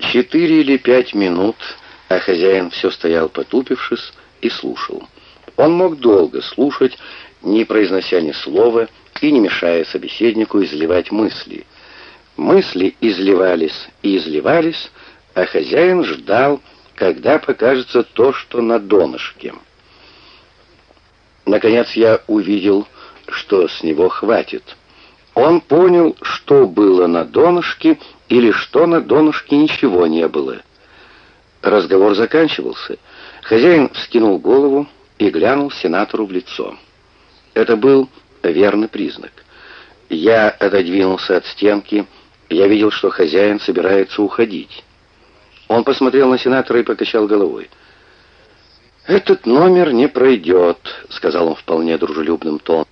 Четыре или пять минут, а хозяин все стоял потупившись и слушал. Он мог долго слушать, не произнося ни слова и не мешая собеседнику изливать мысли. Мысли изливались и изливались, а хозяин ждал, когда покажется то, что на донышке. Наконец я увидел, что с него хватит. Он понял, что было на донышке или что на донышке ничего не было. Разговор заканчивался. Хозяин вскинул голову и глянул сенатору в лицо. Это был верный признак. Я отодвинулся от стенки, я видел, что хозяин собирается уходить. Он посмотрел на сенатора и покачал головой. «Этот номер не пройдет», — сказал он вполне дружелюбным тоном.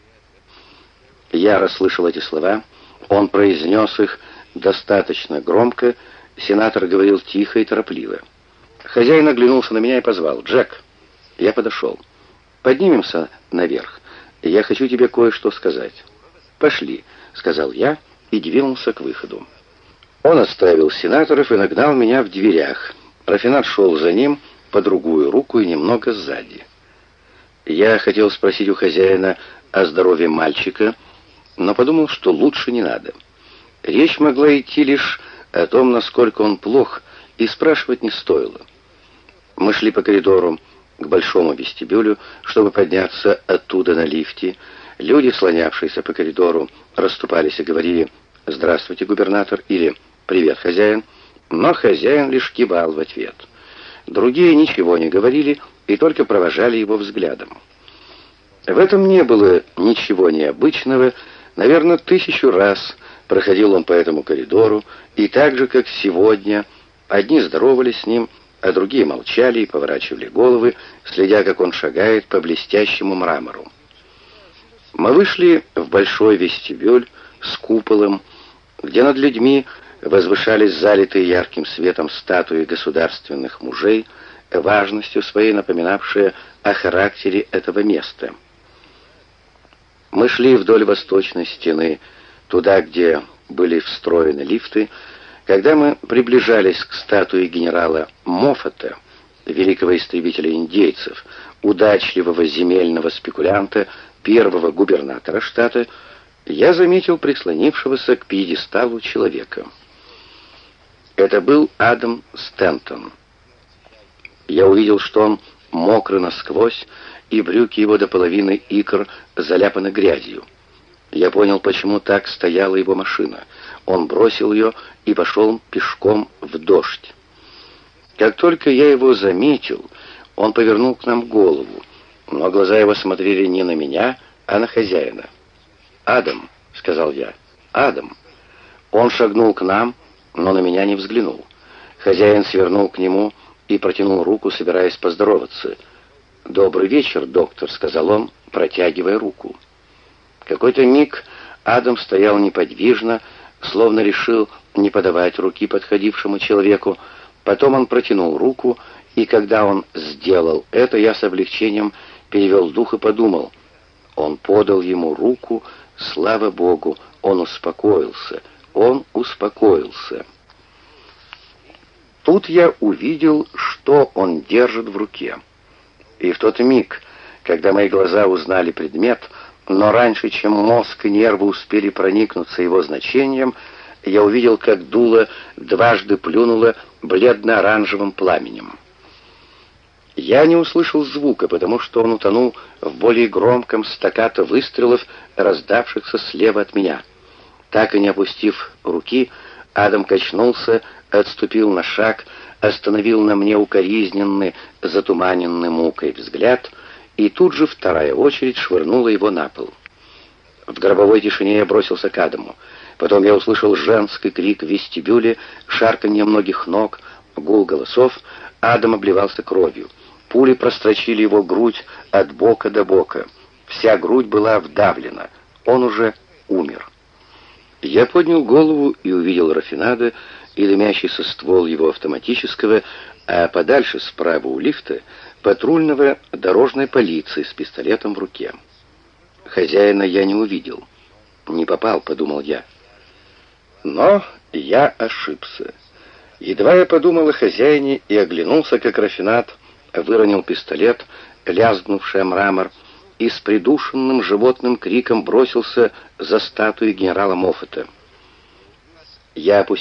Я расслышал эти слова. Он произнес их достаточно громко. Сенатор говорил тихо и торопливо. Хозяин оглянулся на меня и позвал. «Джек!» Я подошел. «Поднимемся наверх. Я хочу тебе кое-что сказать». «Пошли», — сказал я и двинулся к выходу. Он оставил сенаторов и нагнал меня в дверях. Рафинат шел за ним по другую руку и немного сзади. Я хотел спросить у хозяина о здоровье мальчика, но подумал, что лучше не надо. Речь могла идти лишь о том, насколько он плох, и спрашивать не стоило. Мы шли по коридору к большому вестибюлю, чтобы подняться оттуда на лифте. Люди, слонявшиеся по коридору, расступались и говорили «Здравствуйте, губернатор» или «Привет, хозяин», но хозяин лишь кивал в ответ. Другие ничего не говорили и только провожали его взглядом. В этом не было ничего необычного, наверное, тысячу раз проходил он по этому коридору, и так же, как сегодня, одни здоровались с ним, а другие молчали и поворачивали головы, следя, как он шагает по блестящему мрамору. Мы вышли в большой вестибюль с куполом, где над людьми возвышались залитые ярким светом статуи государственных мужей, важностью своей напоминавшие о характере этого места. Мы шли вдоль восточной стены, туда, где были встроены лифты. Когда мы приближались к статуе генерала Моффата, великого истребителя индейцев, удачливого земельного спекулянта, первого губернатора штата, я заметил прислонившегося к пьедесталу человека. Это был Адам Стентон. Я увидел, что он мокрый насквозь, и брюки его до половины икр заляпаны грязью. Я понял, почему так стояла его машина. Он бросил ее и пошел пешком в дождь. Как только я его заметил, он повернул к нам голову, но глаза его смотрели не на меня, а на хозяина. «Адам», — сказал я, — «Адам». Он шагнул к нам, но на меня не взглянул. Хозяин свернул к нему и протянул руку, собираясь поздороваться. «Добрый вечер, доктор», — сказал он, протягивая руку. Какой-то миг Адам стоял неподвижно, словно решил не подавать руки подходившему человеку. Потом он протянул руку, и когда он сделал это, я с облегчением перевел дух и подумал. Он подал ему руку, слава Богу, он успокоился — он успокоился. Тут я увидел, что он держит в руке. И в тот миг, когда мои глаза узнали предмет, но раньше, чем мозг и нервы успели проникнуться его значением, я увидел, как дуло дважды плюнуло бледно-оранжевым пламенем. Я не услышал звука, потому что он утонул в более громком стаккато выстрелов, раздавшихся слева от меня — так и не опустив руки, Адам качнулся, отступил на шаг, остановил на мне укоризненный, затуманенный мукой взгляд, и тут же вторая очередь швырнула его на пол. В гробовой тишине я бросился к Адаму. Потом я услышал женский крик в вестибюле, шарканье многих ног, гул голосов. Адам обливался кровью. Пули прострочили его грудь от бока до бока. Вся грудь была вдавлена. Он уже умер. Я поднял голову и увидел Рафинада и дымящийся ствол его автоматического, а подальше справа у лифта патрульного дорожной полиции с пистолетом в руке. Хозяина я не увидел. «Не попал», — подумал я. Но я ошибся. Едва я подумал о хозяине и оглянулся, как Рафинат выронил пистолет, лязгнувший о мрамор, и с придушенным животным криком бросился за статуей генерала Моффета. Я опустил